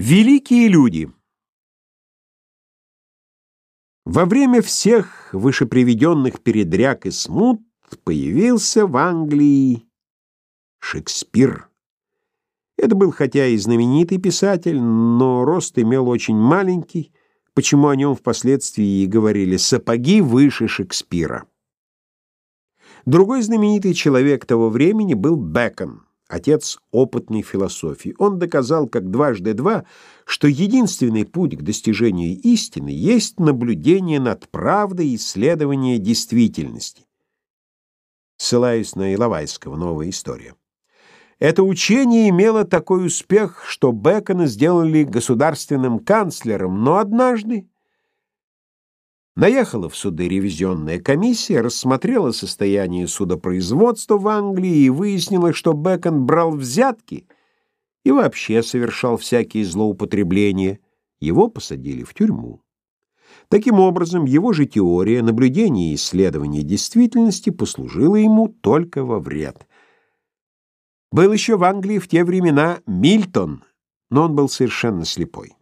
Великие люди Во время всех вышеприведенных передряг и смут появился в Англии Шекспир. Это был хотя и знаменитый писатель, но рост имел очень маленький, почему о нем впоследствии и говорили «сапоги выше Шекспира». Другой знаменитый человек того времени был Бэкон отец опытной философии. Он доказал, как дважды два, что единственный путь к достижению истины есть наблюдение над правдой и исследование действительности. Ссылаюсь на Иловайского «Новая история». Это учение имело такой успех, что Бекона сделали государственным канцлером, но однажды Наехала в суды ревизионная комиссия, рассмотрела состояние судопроизводства в Англии и выяснила, что Бэкон брал взятки и вообще совершал всякие злоупотребления. Его посадили в тюрьму. Таким образом, его же теория наблюдения и исследования действительности послужила ему только во вред. Был еще в Англии в те времена Мильтон, но он был совершенно слепой.